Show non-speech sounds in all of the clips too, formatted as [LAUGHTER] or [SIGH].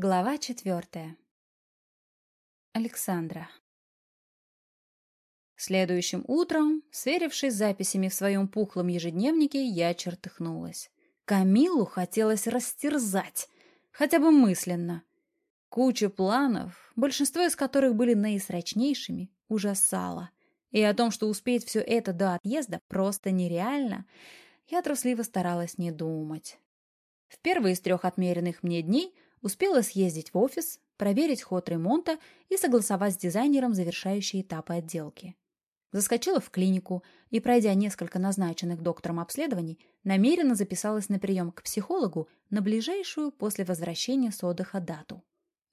Глава четвертая. Александра. Следующим утром, сверившись с записями в своем пухлом ежедневнике, я чертыхнулась. Камилу хотелось растерзать, хотя бы мысленно. Куча планов, большинство из которых были наисрочнейшими, ужасало. И о том, что успеть все это до отъезда, просто нереально, я трусливо старалась не думать. В первые из трех отмеренных мне дней – Успела съездить в офис, проверить ход ремонта и согласовать с дизайнером завершающие этапы отделки. Заскочила в клинику и, пройдя несколько назначенных доктором обследований, намеренно записалась на прием к психологу на ближайшую после возвращения с отдыха дату.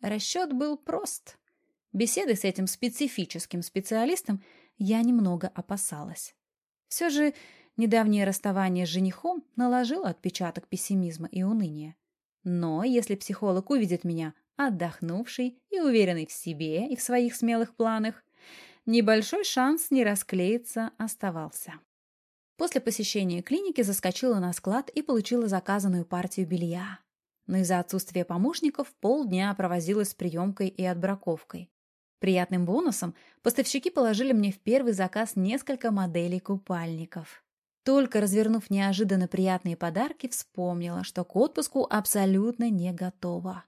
Расчет был прост. Беседы с этим специфическим специалистом я немного опасалась. Все же недавнее расставание с женихом наложило отпечаток пессимизма и уныния. Но если психолог увидит меня отдохнувший и уверенный в себе и в своих смелых планах, небольшой шанс не расклеиться оставался. После посещения клиники заскочила на склад и получила заказанную партию белья. Но из-за отсутствия помощников полдня провозилась с приемкой и отбраковкой. Приятным бонусом поставщики положили мне в первый заказ несколько моделей купальников. Только развернув неожиданно приятные подарки, вспомнила, что к отпуску абсолютно не готова.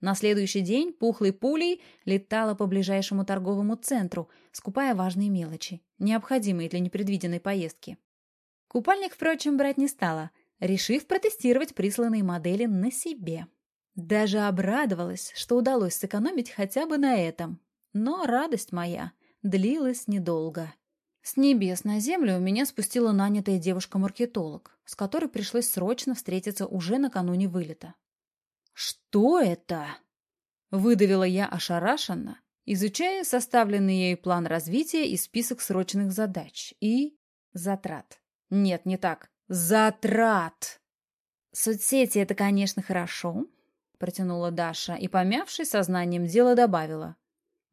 На следующий день пухлой пулей летала по ближайшему торговому центру, скупая важные мелочи, необходимые для непредвиденной поездки. Купальник, впрочем, брать не стала, решив протестировать присланные модели на себе. Даже обрадовалась, что удалось сэкономить хотя бы на этом. Но радость моя длилась недолго. С небес на землю меня спустила нанятая девушка-маркетолог, с которой пришлось срочно встретиться уже накануне вылета. «Что это?» — выдавила я ошарашенно, изучая составленный ею план развития и список срочных задач и затрат. Нет, не так. Затрат! «Соцсети — это, конечно, хорошо», — протянула Даша и, помявшись сознанием дела, добавила.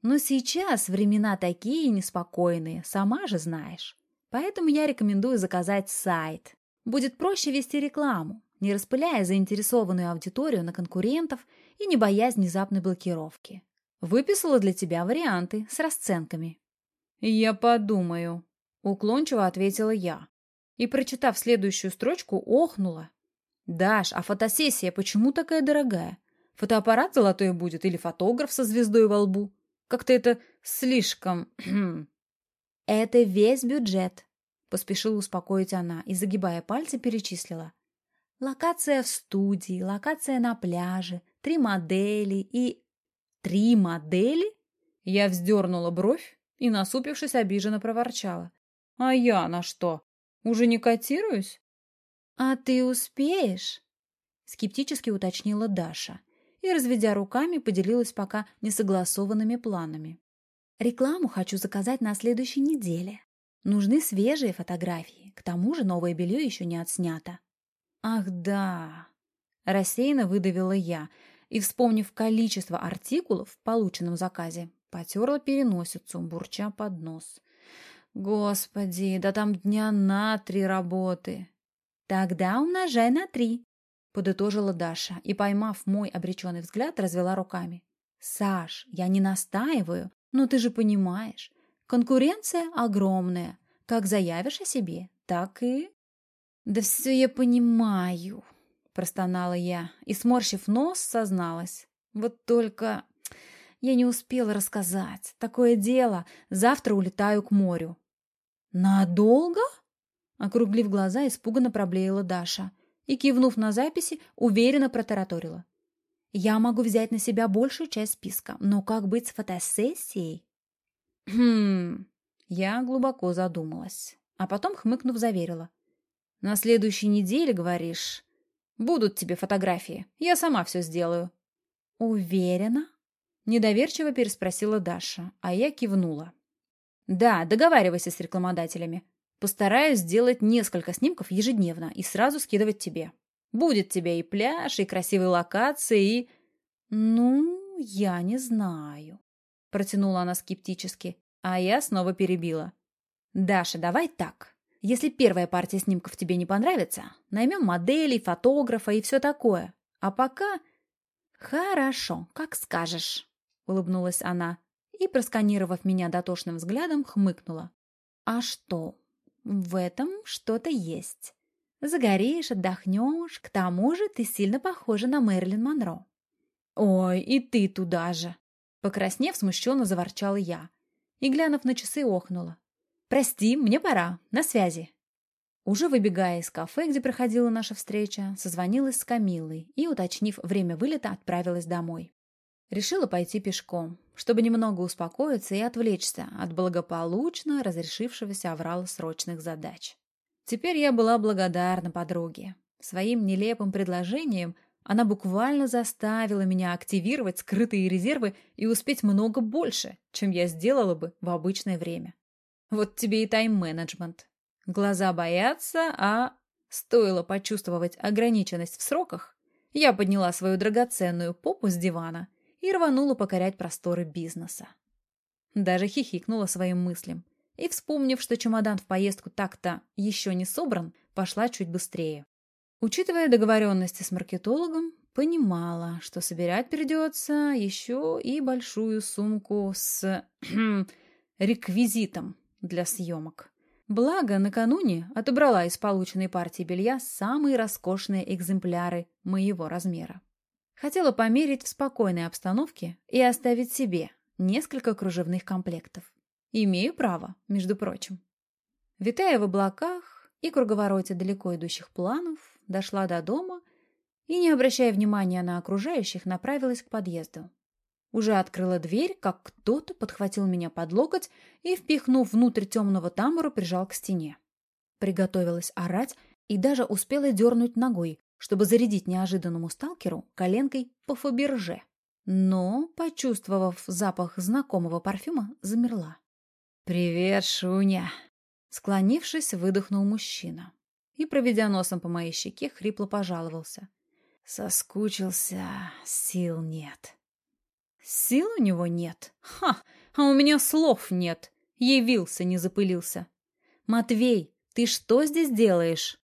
Но сейчас времена такие неспокойные, сама же знаешь. Поэтому я рекомендую заказать сайт. Будет проще вести рекламу, не распыляя заинтересованную аудиторию на конкурентов и не боясь внезапной блокировки. Выписала для тебя варианты с расценками. «Я подумаю», — уклончиво ответила я. И, прочитав следующую строчку, охнула. «Даш, а фотосессия почему такая дорогая? Фотоаппарат золотой будет или фотограф со звездой во лбу?» Как-то это слишком... [CLEARS THROAT] «Это весь бюджет», — поспешила успокоить она и, загибая пальцы, перечислила. «Локация в студии, локация на пляже, три модели и...» «Три модели?» Я вздернула бровь и, насупившись, обиженно проворчала. «А я на что? Уже не котируюсь?» «А ты успеешь?» — скептически уточнила Даша и, разведя руками, поделилась пока несогласованными планами. «Рекламу хочу заказать на следующей неделе. Нужны свежие фотографии, к тому же новое белье еще не отснято». «Ах да!» — рассеянно выдавила я и, вспомнив количество артикулов в полученном заказе, потерла переносицу, бурча под нос. «Господи, да там дня на три работы!» «Тогда умножай на три», подытожила Даша и, поймав мой обреченный взгляд, развела руками. «Саш, я не настаиваю, но ты же понимаешь, конкуренция огромная. Как заявишь о себе, так и...» «Да все я понимаю», — простонала я и, сморщив нос, созналась. «Вот только я не успела рассказать. Такое дело, завтра улетаю к морю». «Надолго?» Округлив глаза, испуганно проблеяла Даша — и, кивнув на записи, уверенно протараторила. «Я могу взять на себя большую часть списка, но как быть с фотосессией?» «Хм...» Я глубоко задумалась, а потом, хмыкнув, заверила. «На следующей неделе, говоришь, будут тебе фотографии. Я сама все сделаю». «Уверена?» Недоверчиво переспросила Даша, а я кивнула. «Да, договаривайся с рекламодателями. Постараюсь сделать несколько снимков ежедневно и сразу скидывать тебе. Будет тебе и пляж, и красивые локации, и... Ну, я не знаю. Протянула она скептически, а я снова перебила. Даша, давай так. Если первая партия снимков тебе не понравится, наймем моделей, фотографа и все такое. А пока... «Хорошо, как скажешь», — улыбнулась она и, просканировав меня дотошным взглядом, хмыкнула. «А что? В этом что-то есть. Загоришь, отдохнешь, к тому же ты сильно похожа на Мэрилин Монро». «Ой, и ты туда же!» Покраснев, смущенно заворчала я и, глянув на часы, охнула. «Прости, мне пора. На связи». Уже выбегая из кафе, где проходила наша встреча, созвонилась с Камилой и, уточнив время вылета, отправилась домой. Решила пойти пешком, чтобы немного успокоиться и отвлечься от благополучно разрешившегося аврала срочных задач. Теперь я была благодарна подруге. Своим нелепым предложением она буквально заставила меня активировать скрытые резервы и успеть много больше, чем я сделала бы в обычное время. Вот тебе и тайм-менеджмент. Глаза боятся, а... Стоило почувствовать ограниченность в сроках, я подняла свою драгоценную попу с дивана и рванула покорять просторы бизнеса. Даже хихикнула своим мыслям и, вспомнив, что чемодан в поездку так-то еще не собран, пошла чуть быстрее. Учитывая договоренности с маркетологом, понимала, что собирать придется еще и большую сумку с [CLEARS THROAT] реквизитом для съемок. Благо, накануне отобрала из полученной партии белья самые роскошные экземпляры моего размера. Хотела померить в спокойной обстановке и оставить себе несколько кружевных комплектов. Имею право, между прочим. Витая в облаках и круговороте далеко идущих планов, дошла до дома и, не обращая внимания на окружающих, направилась к подъезду. Уже открыла дверь, как кто-то подхватил меня под локоть и, впихнув внутрь темного тамбура, прижал к стене. Приготовилась орать и даже успела дернуть ногой, чтобы зарядить неожиданному сталкеру коленкой по Фаберже. Но, почувствовав запах знакомого парфюма, замерла. «Привет, Шуня!» Склонившись, выдохнул мужчина и, проведя носом по моей щеке, хрипло пожаловался. «Соскучился, сил нет». Сил у него нет. Ха! А у меня слов нет. Явился, не запылился. Матвей, ты что здесь делаешь?